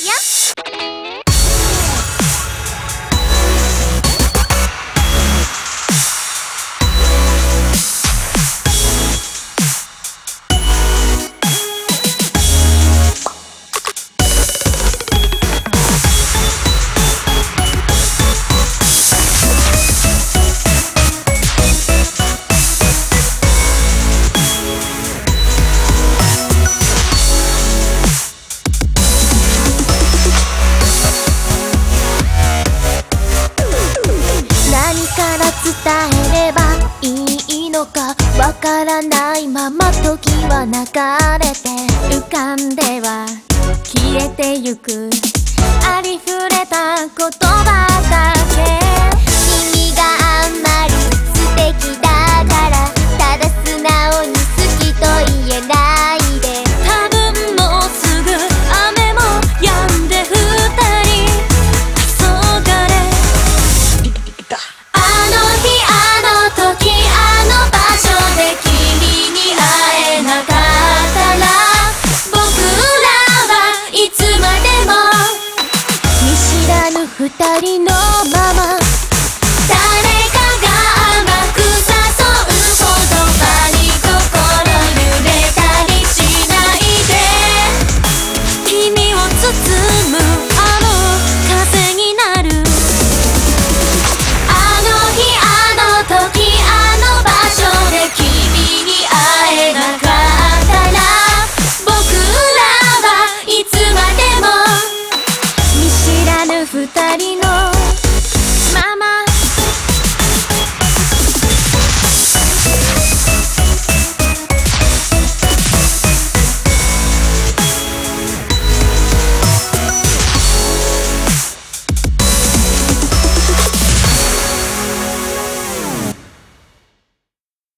Yep. かわからないまま時は流れて浮かんでは消えてゆく。二人の mama